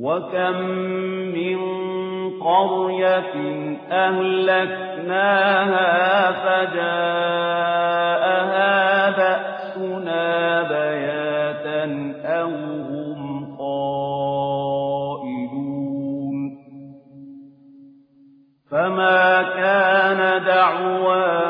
وكم من قرية أهلكناها فجاءها بأسنا بياتا أو هم قائلون فما كان دعواهم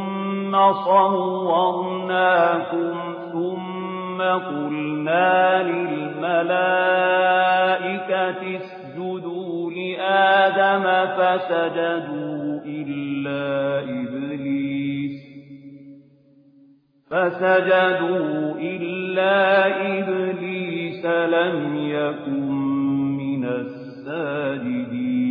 ثم صورناكم ثم قلنا للملائكة اسجدوا لآدم فسجدوا إلا إبليس فسجدوا إلا إبليس لم يكن من الساجدين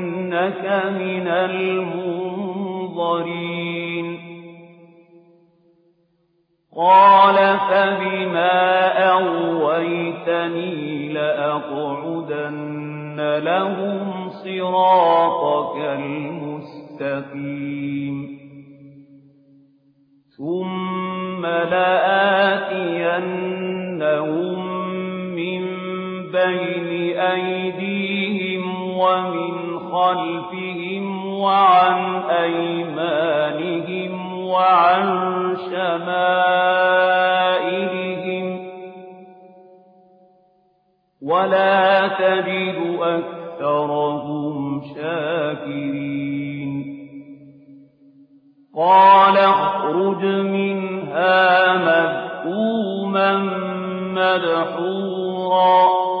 إنك من المنظرين قال فبما أغويتني لأقعدن لهم صراطك المستقيم ثم لآتينهم من بين أيديهم ومن خلفهم وعن أيمانهم وعن شمائلهم. ولا تجد أكثرهم شاكرين. قال اخرج منها مذءوما مدحورا.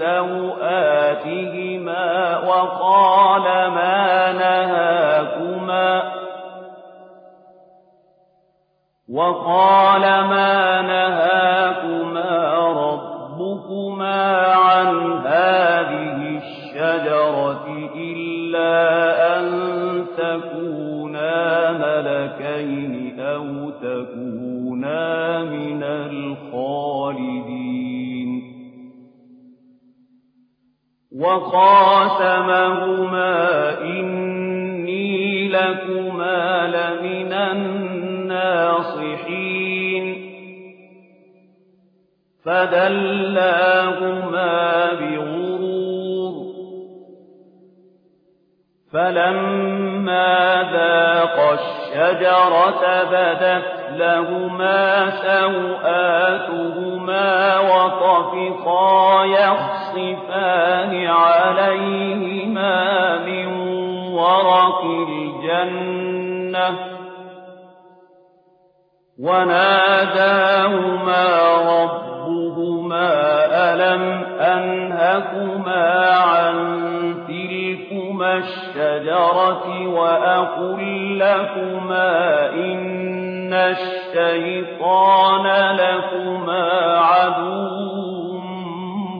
سوآتهما وقال ما نهاكما وقال ما نهاكما وقاسمهما إني لكما لمن الناصحين. فدلاهما بغرور. فلما ذاقا الشجرة بدت لهما سوآتهما وطفقا يخصفان عليهما من ورق الجنة وناداهما ربهما ألم أنهكما عن الشجرة وأقل لكما إن الشيطان لكما عدو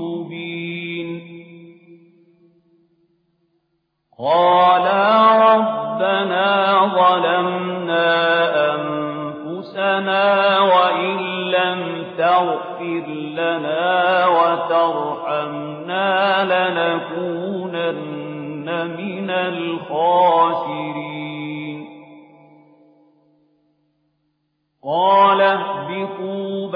مبين. قالا ربنا ظلمنا أنفسنا وإن لم تغفر لنا وترحمنا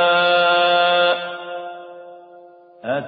ۖ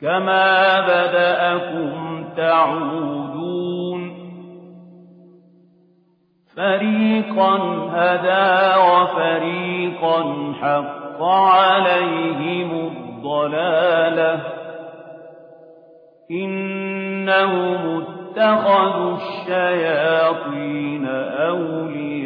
كَمَا بَدَأَكُمْ تَعُودُونَ فَرِيقًا هَدَىٰ وَفَرِيقًا حَقَّ عَلَيْهِمُ الضَّلَالَةُ إِنَّهُمُ اتَّخَذُوا الشَّيَاطِينَ أَوْلِيَاءَ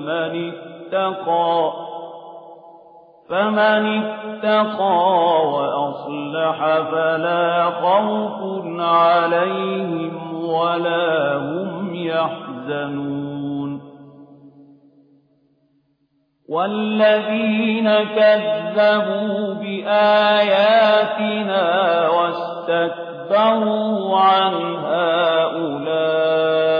فمن اتقى فمن اتقى وأصلح فلا خوف عليهم ولا هم يحزنون. والذين كذبوا بآياتنا واستكبروا عنها أولئك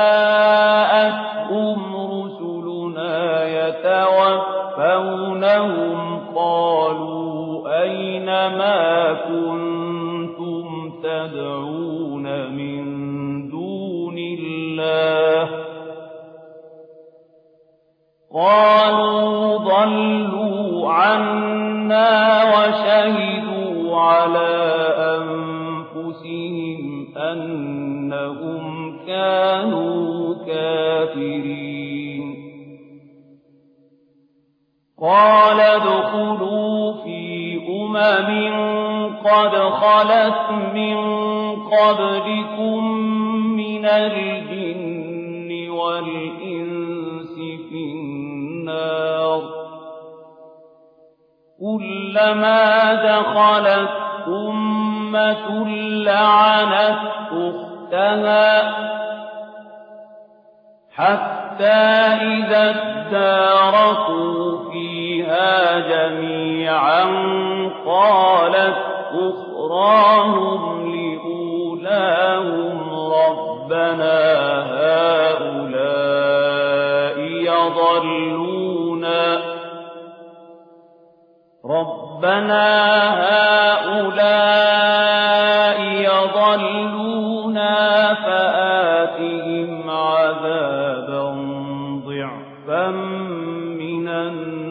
قال ادخلوا في أمم قد خلت من قبلكم من الجن والإنس في النار كلما دخلت أمة لعنت أختها حتى إذا اداركوا جميعا قالت أخراهم لأولاهم ربنا هؤلاء يضلونا ربنا هؤلاء يضلونا فآتهم عذابا ضعفا من النار.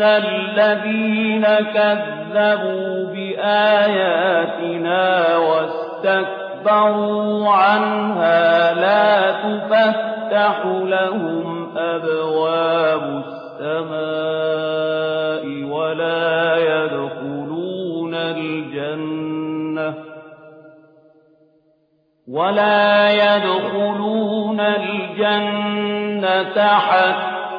إن الذين كذبوا بآياتنا واستكبروا عنها لا تفتح لهم أبواب السماء ولا يدخلون الجنة ولا يدخلون الجنة حتى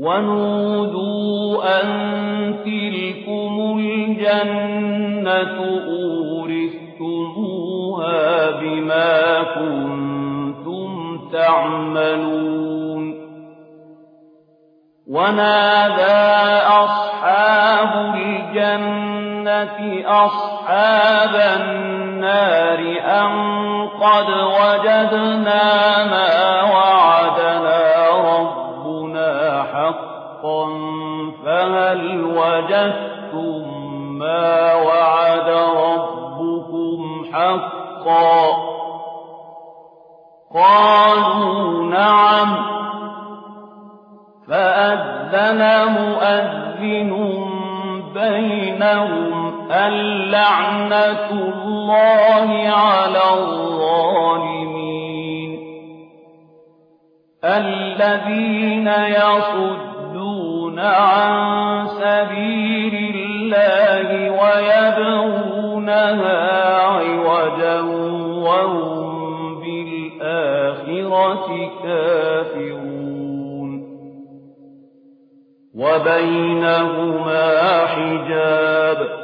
ونودوا أن تلكم الجنة أورثتموها بما كنتم تعملون. ونادى أصحاب الجنة أصحاب النار أن قد وجدنا اللعنة الله على الظالمين. الذين يصدون عن سبيل الله ويبغونها عوجا وهم بالآخرة كافرون. وبينهما حجاب.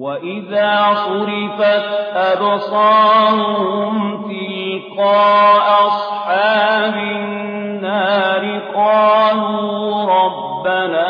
وإذا صرفت أبصارهم تلقاء أصحاب النار قالوا ربنا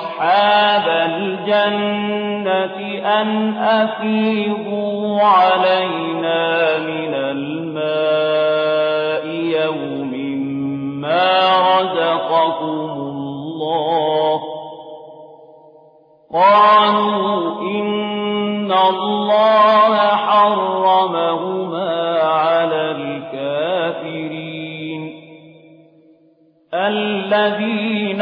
أصحاب الجنة أن أفيضوا علينا من الماء يوم ما رزقكم الله. قالوا إن الله حرمهما على الكافرين الذين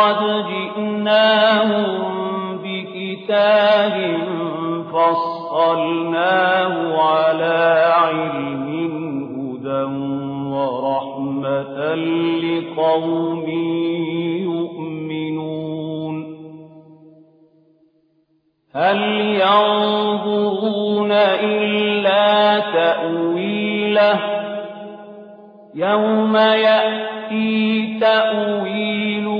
ولقد جئناهم بكتاب فصلناه على علم هدى ورحمة لقوم يؤمنون. هل ينظرون إلا تأويله؟ يوم يأتي تأويله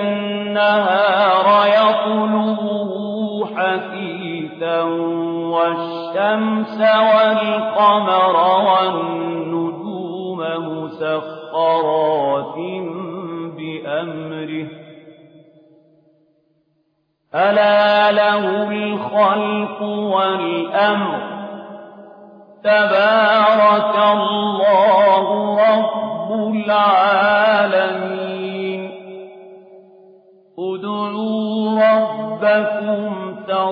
النَّهَارَ يَطْلُبُهُ حَثِيثًا وَالشَّمْسَ وَالْقَمَرَ وَالنُّجُومَ مُسَخَّرَاتٍ بِأَمْرِهِ ۗ. أَلَا لَهُ الْخَلْقُ وَالْأَمْرُ ۗ. تَبَارَكَ اللَّهُ رَبُّ الْعَالَمِينَ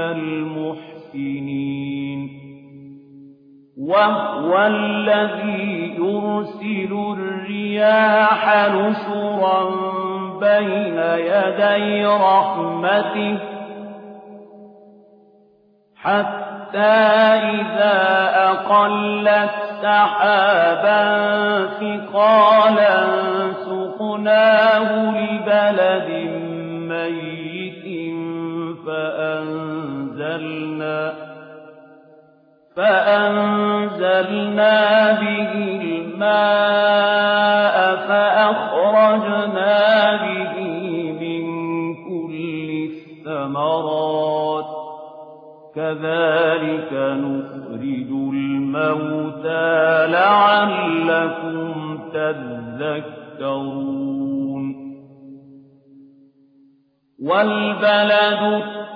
الْمُحْسِنِينَ. وَهُوَ الَّذِي يُرْسِلُ الرِّيَاحَ نُشُرًا بَيْنَ يَدَيْ رَحْمَتِهِ حَتَّىٰ إِذَا أَقَلَّتْ سَحَابًا ثِقَالًا سُقْنَاهُ لِبَلَدٍ مَّيِّتٍ. فَأَنزَلْنَا بِهِ الْمَاءَ فَأَخْرَجْنَا بِهِ مِن كُلِّ الثَّمَرَاتِ ۚ. كَذَٰلِكَ نُخْرِجُ الْمَوْتَىٰ لَعَلَّكُمْ تَذَكَّرُونَ. وَالْبَلَدُ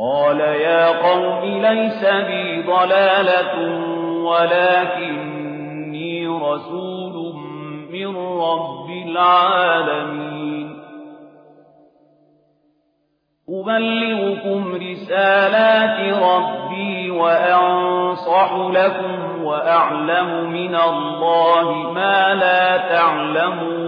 قَالَ يَا قَوْمِ لَيْسَ بِي ضَلَالَةٌ وَلَٰكِنِّي رَسُولٌ مِّن رَّبِّ الْعَالَمِينَ. أُبَلِّغُكُمْ رِسَالَاتِ رَبِّي وَأَنصَحُ لَكُمْ وَأَعْلَمُ مِنَ اللَّهِ مَا لَا تَعْلَمُونَ.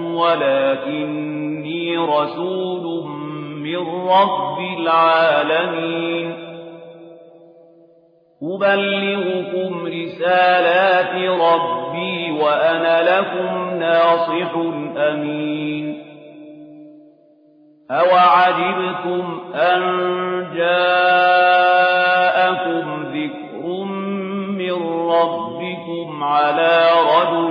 ولكني رسول من رب العالمين. أبلغكم رسالات ربي وأنا لكم ناصح أمين. أوعجبتم أن جاءكم ذكر من ربكم على رجل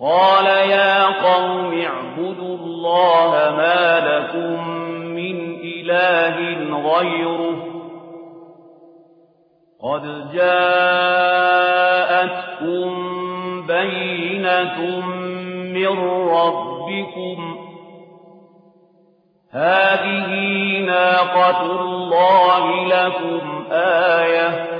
قال يا قوم اعبدوا الله ما لكم من إله غيره قد جاءتكم بينة من ربكم هذه ناقة الله لكم آية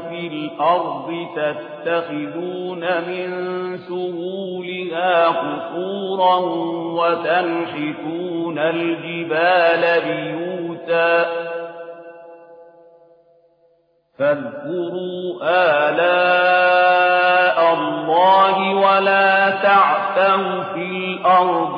الأرض تتخذون من سهولها قصورا وتنحتون الجبال بيوتا. فاذكروا آلاء الله ولا تعثوا في الأرض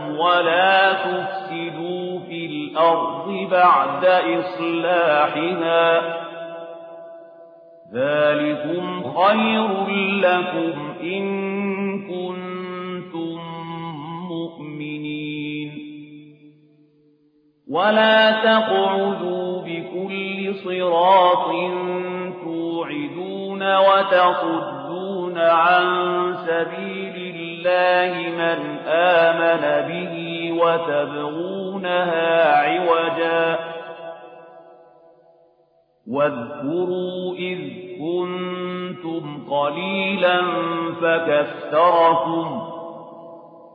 ولا تفسدوا في الأرض بعد إصلاحها. ذلكم خير لكم إن ولا تقعدوا بكل صراط توعدون وتصدون عن سبيل الله من آمن به وتبغونها عوجا. واذكروا إذ كنتم قليلا فكثركم.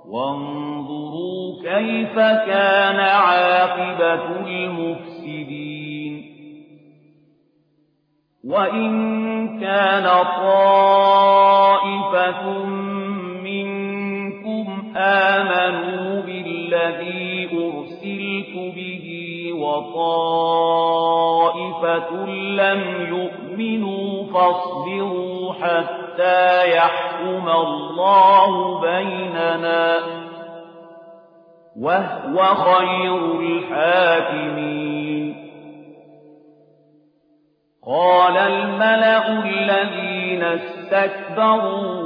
وانظروا كيف كان عاقبة المفسدين. وإن كان طائفة آمنوا بالذي أرسلت به وطائفة لم يؤمنوا فاصبروا حتى يحكم الله بيننا وهو خير الحاكمين. قال الملأ الذين استكبروا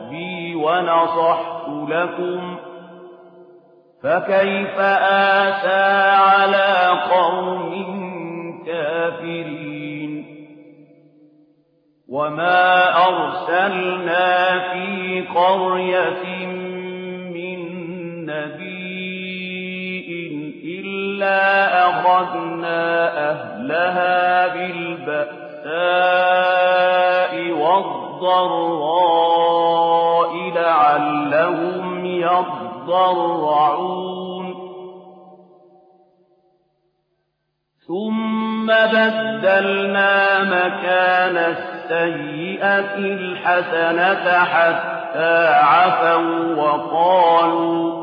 ونصحت لكم فكيف آسى على قوم كافرين وما أرسلنا في قرية من نبي إلا أخذنا أهلها بالبأساء والضراء لعلهم يضرعون. ثم بدلنا مكان السيئة الحسنة حتى عفوا وقالوا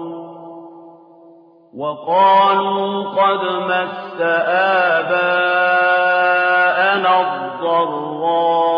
وقالوا قد مس آباءنا الضراء.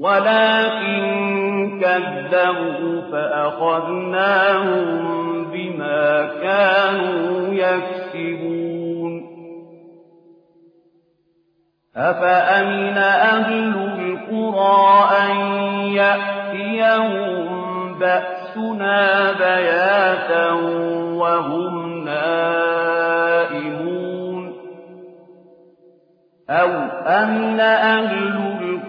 ولكن كذبوا فأخذناهم بما كانوا يكسبون. أفأمن أهل القرى أن يأتيهم بأسنا بياتا وهم نائمون؟ أو أمن أهل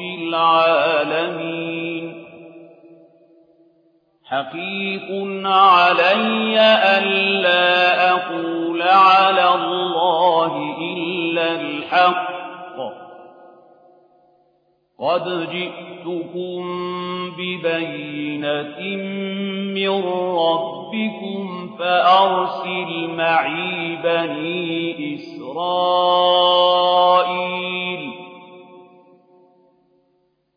العالمين. حقيق علي ألا أقول على الله إلا الحق. قد جئتكم ببينة من ربكم فأرسل معي بني إسرائيل.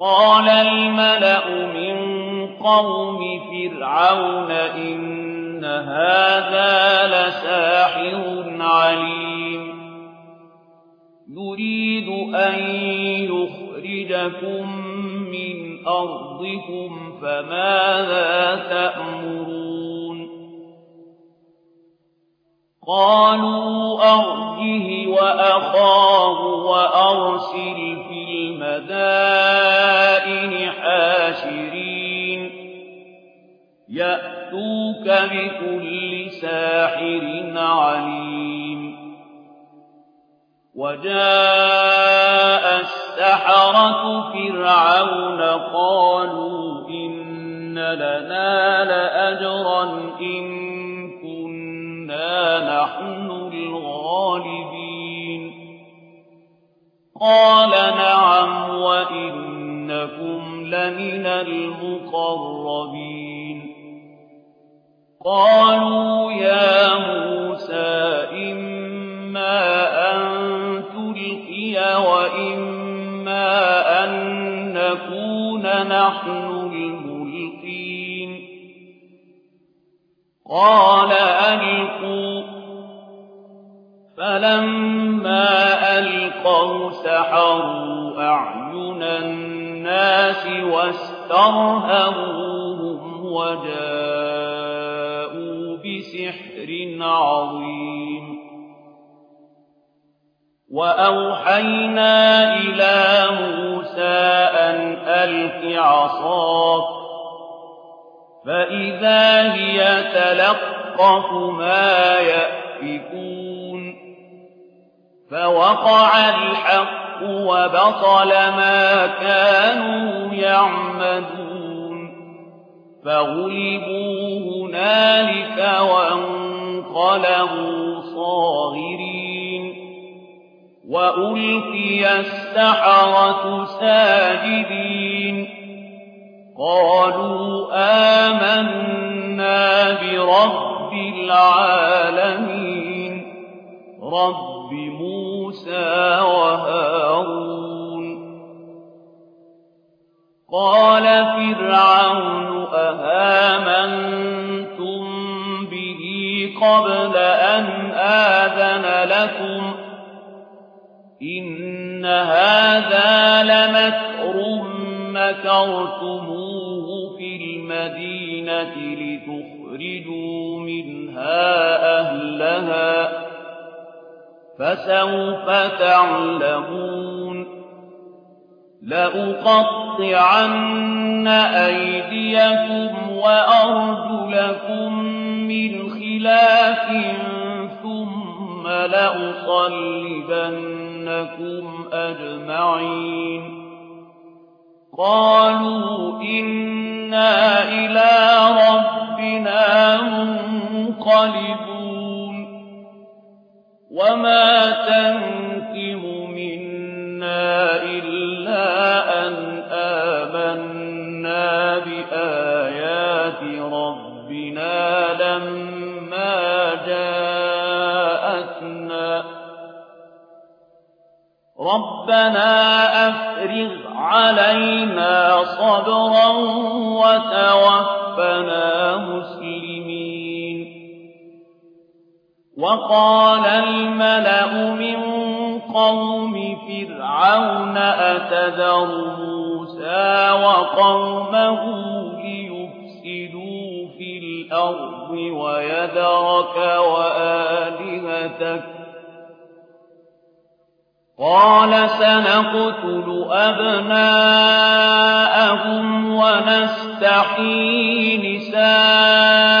قال الملأ من قوم فرعون إن هذا لساحر عليم. يريد أن يخرجكم من أرضكم فماذا تأمرون؟ قالوا أرجه وأخاه وأرسل في المدائن حاشرين يأتوك بكل ساحر عليم وجاء السحرة فرعون قالوا إن لنا لأجرا إن كنا نحن الغالبين قال المقربين. قالوا يا موسى إما أن تلقي وإما أن نكون نحن الملقين. قال ألقوا. فلما ألقوا سحروا أعين الناس واسترهبوهم وجاءوا بسحر عظيم وأوحينا إلى موسى أن ألق عصاك فإذا هي تلقف ما يأفكون فوقع الحق وبطل ما كانوا يعمدون فغلبوا هنالك وانقلبوا صاغرين وألقي السحرة ساجدين قالوا آمنا برب العالمين رب موسى وهارون قال فرعون أهامنتم به قبل أن آذن لكم إن هذا لمكر مكرتموه في المدينة لتخرجوا منها أهلها فسوف تعلمون لأقطعن أيديكم وأرجلكم من خلاف ثم لأصلبن إنكم أجمعين قالوا إنا إلى ربنا منقلبون وما تنكم منا إلا أن آمنا بآيات ربنا لما جاءتنا ربنا أفرغ علينا صبرا وتوفنا مسلمين وقال الملأ من قوم فرعون أتذر موسى وقومه ليفسدوا في الأرض ويذرك وآلهتك؟ قال سنقتل أبناءهم ونستحيي نساءهم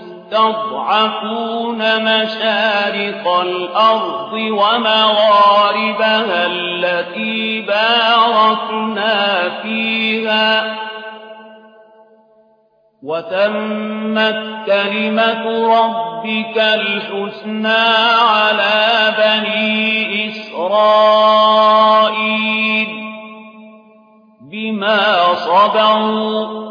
المستضعفون مشارق الأرض ومغاربها التي باركنا فيها. وتمت كلمة ربك الحسنى على بني إسرائيل بما صبروا.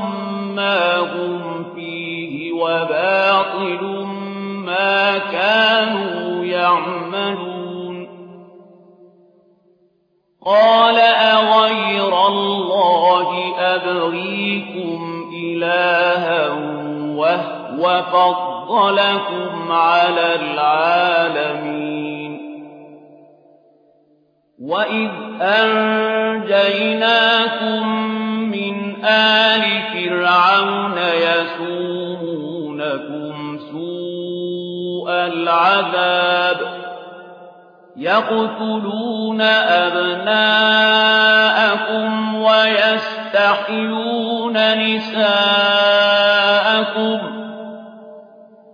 وهو فضلكم على العالمين. وإذ أنجيناكم من آل فرعون يسومونكم سوء العذاب. يقتلون أبناءكم ويستحيون نساءكم.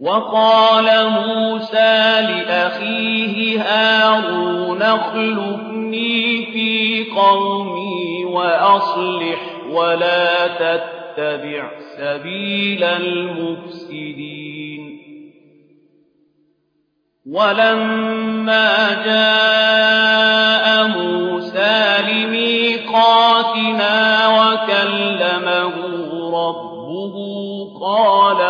وقال موسى لأخيه هارون اخلفني في قومي وأصلح ولا تتبع سبيل المفسدين. ولما جاء موسى لميقاتنا وكلمه ربه قال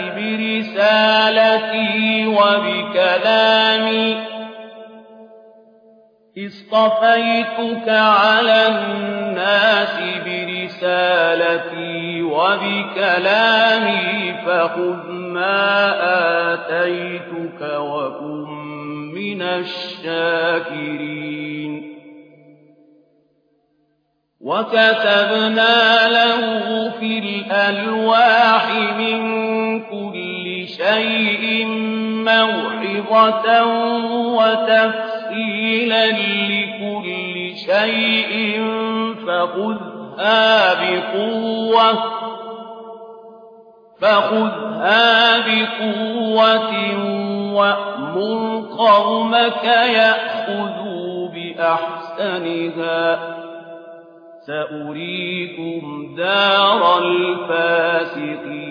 برسالتي وبكلامي. اصطفيتك على الناس برسالتي وبكلامي فخذ ما آتيتك وكن من الشاكرين. وكتبنا له في الألواح من شيء موعظة وتفصيلا لكل شيء فخذها بقوة فخذها بقوة وأمر قومك يأخذ فَخُذُوا بِأَحْسَنِهَا ۚ. سَأُرِيكُمْ دَارَ الْفَاسِقِينَ.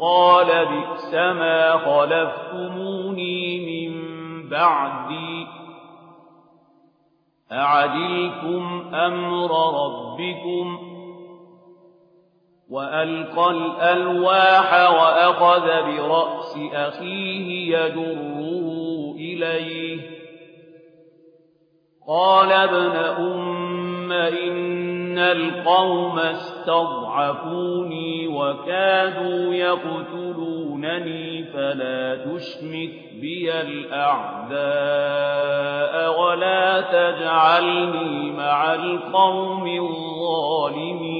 قَالَ بِئْسَمَا خَلَفْتُمُونِي مِن بَعْدِي ۖ. أَعَجِلْتُمْ أَمْرَ رَبِّكُمْ ۖ وَأَلْقَى الْأَلْوَاحَ وَأَخَذَ بِرَأْسِ أَخِيهِ يَجُرُّهُ إِلَيْهِ ۚ. قَالَ ابْنَ أُمَّ إِنَّ الْقَوْمَ اسْتَضْعَفُونِي وَكَادُوا يَقْتُلُونَنِي فَلَا تُشْمِتْ بِيَ الْأَعْدَاءَ وَلَا تَجْعَلْنِي مَعَ الْقَوْمِ الظَّالِمِينَ.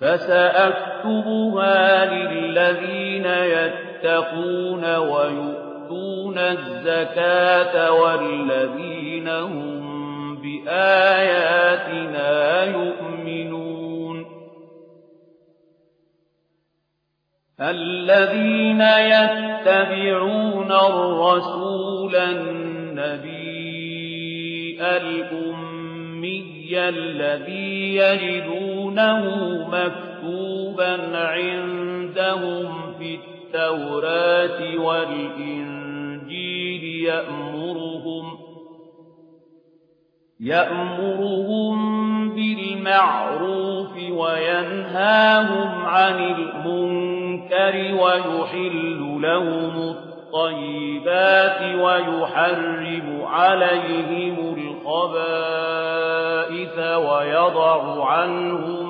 فسأكتبها للذين يتقون ويؤتون الزكاة والذين هم بآياتنا يؤمنون. الذين يتبعون الرسول النبي الأمي الذي يجدونه مكتوبا عندهم في التوراة والإنجيل يأمرهم يأمرهم بالمعروف وينهاهم عن المنكر ويحل لهم الطيبات ويحرم عليهم الخبائث ويضع عنهم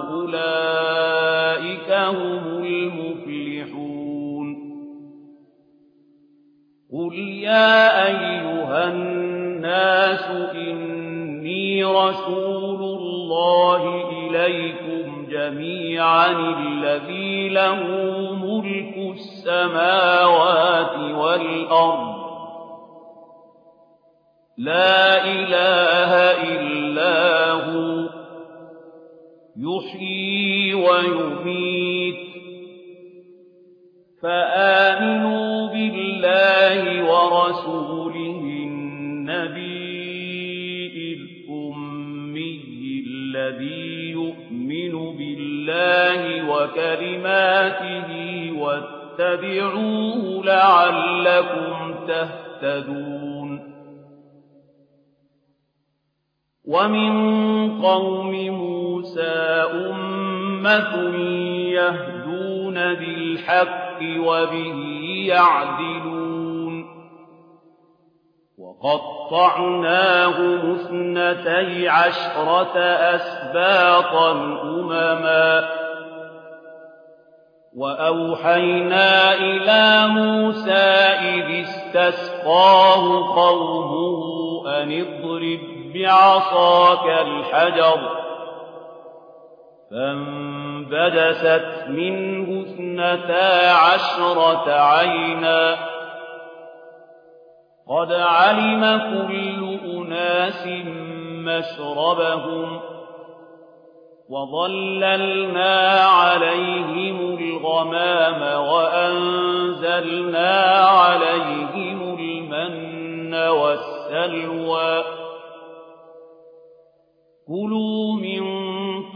أولئك هم المفلحون. قل يا أيها الناس إني رسول الله إليكم جميعا الذي له ملك السماوات والأرض. لا إله إلا يحيي ويميت. فآمنوا بالله ورسوله النبي الأمي الذي يؤمن بالله وكلماته واتبعوه لعلكم تهتدون. ومن قوم موسى أمة يهدون بالحق وبه يعدلون. وقطعناه اثنتي عشرة أسباطا أمما. وأوحينا إلى موسى إذ استسقاه قومه أن اضرب بعصاك الحجر. فانبدست منه اثنتا عشرة عينا. قد علم كل أناس مشربهم وظللنا عليهم الغمام وأنزلنا عليهم المن والسلوى. كلوا من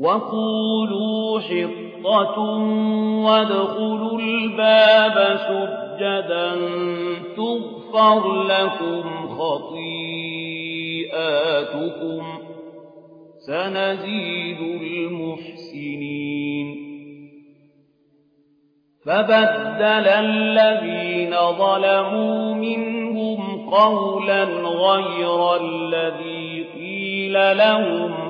وقولوا حطة وادخلوا الباب سجدا تغفر لكم خطيئاتكم سنزيد المحسنين فبدل الذين ظلموا منهم قولا غير الذي قيل لهم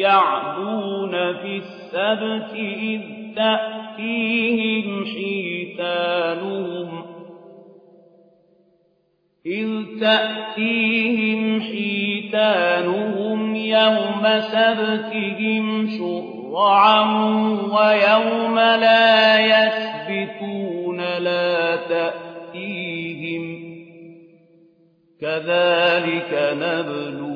يعدون في السبت إذ تأتيهم حيتانهم إذ تأتيهم حيتانهم يوم سبتهم شرعا ويوم لا يسبتون لا تأتيهم كذلك نبلو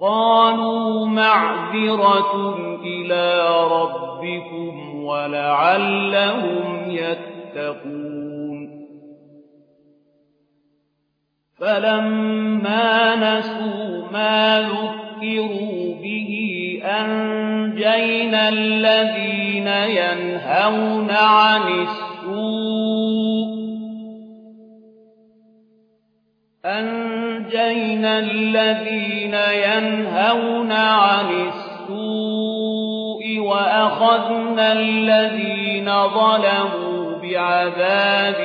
قالوا معذرة إلى ربكم ولعلهم يتقون. فلما نسوا ما ذكروا به أنجينا الذين ينهون عن السوء أنجينا الذين ينهون عن السوء وأخذنا الذين ظلموا بعذاب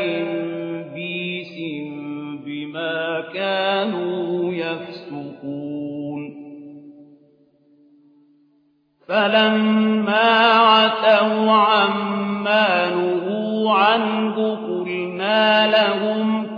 بيس بما كانوا يفسقون. فلما عتوا عما نهوا عنه قلنا لهم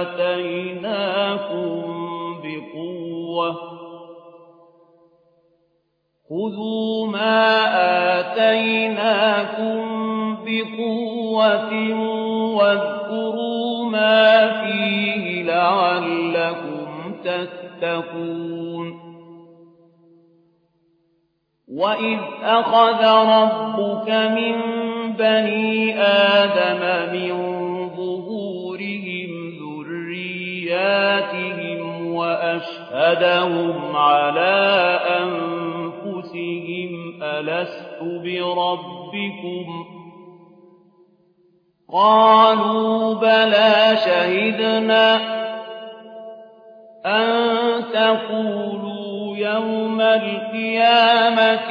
آتيناكم بقوة خذوا ما آتيناكم بقوة واذكروا ما فيه لعلكم تتقون وإذ أخذ ربك من بني آدم من ذرياتهم وأشهدهم على أنفسهم ألست بربكم قالوا بلى شهدنا أن تقولوا يوم القيامة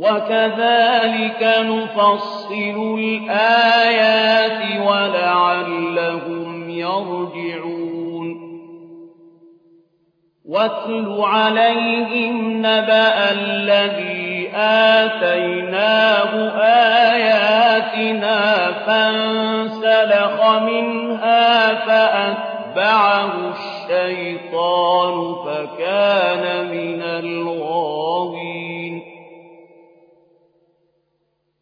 وكذلك نفصل الآيات ولعلهم يرجعون. واتل عليهم نبأ الذي آتيناه آياتنا فانسلخ منها فأتبعه الشيطان فكان من الغاوين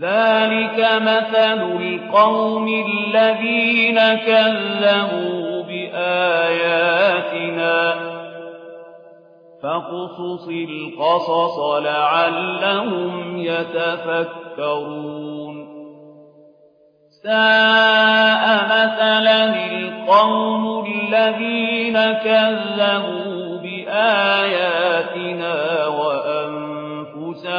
ذلك مثل القوم الذين كذبوا بآياتنا. فاقصص القصص لعلهم يتفكرون. ساء مثلا القوم الذين كذبوا بآياتنا وأنفسهم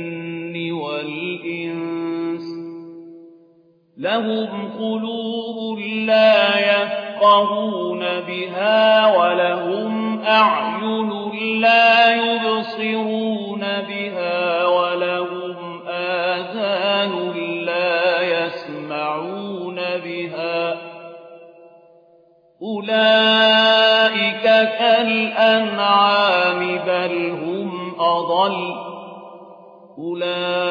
لهم قلوب لا يفقهون بها ولهم أعين لا يبصرون بها ولهم آذان لا يسمعون بها أولئك كالأنعام بل هم أضل أولئك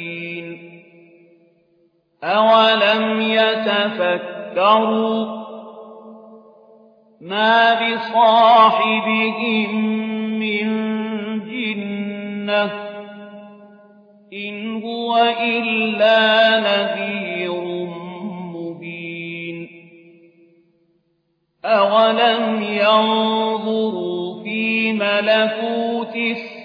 أَوَلَمْ يَتَفَكَّرُوا مَا بِصَاحِبِهِم مِّن جِنَّةٍ ۚ إِنْ هُوَ إِلَّا نَذِيرٌ مُّبِينٌ أَوَلَمْ يَنظُرُوا فِي مَلَكُوتِ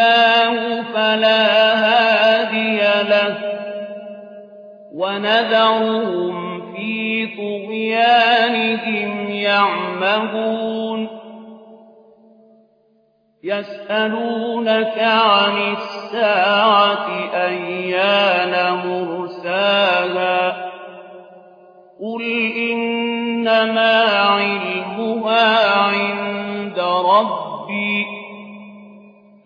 اللَّهُ فَلَا هَادِيَ لَهُ ۚ وَنَذَرُهُمْ فِي طُغْيَانِهِمْ يَعْمَهُونَ يَسْأَلُونَكَ عَنِ السَّاعَةِ أَيَّانَ مُرْسَاهَا ۖ قُلْ إِنَّمَا عِلْمُهَا عِندَ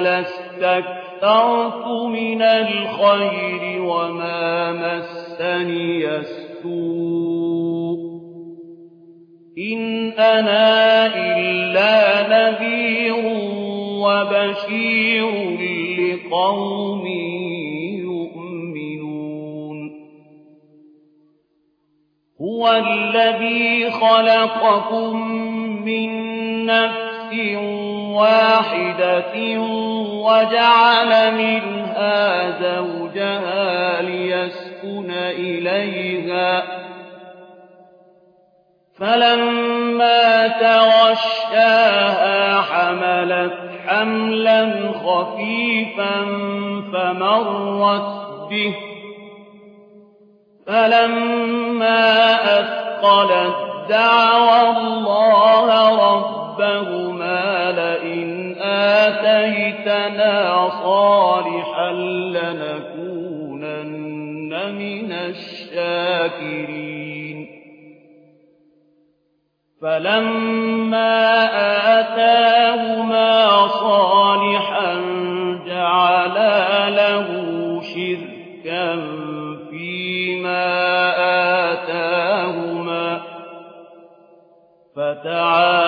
لَاسْتَكْثَرْتُ مِنَ الْخَيْرِ وَمَا مَسَّنِيَ السُّوءُ ۚ إِنْ أَنَا إِلَّا نَذِيرٌ وَبَشِيرٌ لِّقَوْمٍ يُؤْمِنُونَ هُوَ الَّذِي خَلَقَكُم مِّن نَّفْسٍ وَاحِدَةٍ وَجَعَلَ مِنْهَا زَوْجَهَا لِيَسْكُنَ إِلَيْهَا ۖ. فَلَمَّا تَغَشَّاهَا حَمَلَتْ حَمْلًا خَفِيفًا فَمَرَّتْ بِهِ ۖ. فَلَمَّا أَثْقَلَت دَّعَوَا اللَّهَ رَبَّهُمَا آتَيْتَنَا صَالِحًا لَّنَكُونَنَّ مِنَ الشَّاكِرِينَ. فَلَمَّا آتَاهُمَا صَالِحًا جَعَلَا لَهُ شِرْكًا فِيمَا آتَاهُمَا ۚ فَتَعَالَى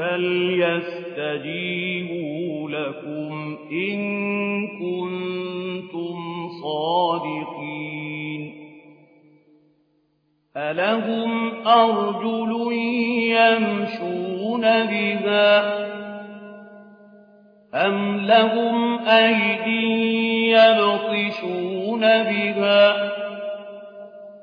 فليستجيبوا لكم إن كنتم صادقين ألهم أرجل يمشون بها أم لهم أيدي يبطشون بها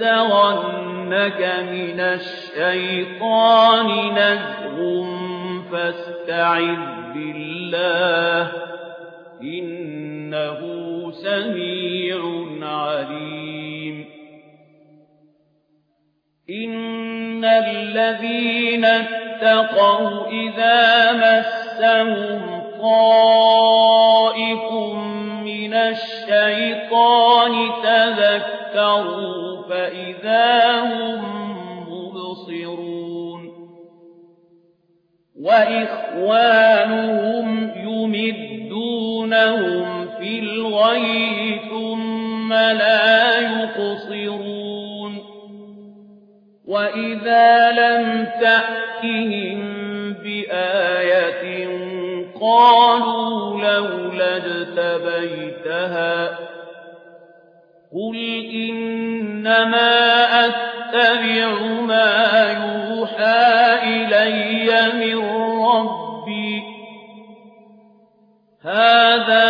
ينزغنك من الشيطان نزغ فاستعذ بالله إنه سميع عليم. إن الذين اتقوا إذا مسهم طائف من الشيطان تذكروا فإذا هم مبصرون. وإخوانهم يمدونهم في الغي ثم لا يقصرون. وإذا لم تأتهم بآية قالوا لولا اجتبيتها قل إنما أتبع ما يوحى إلي من ربي. هذا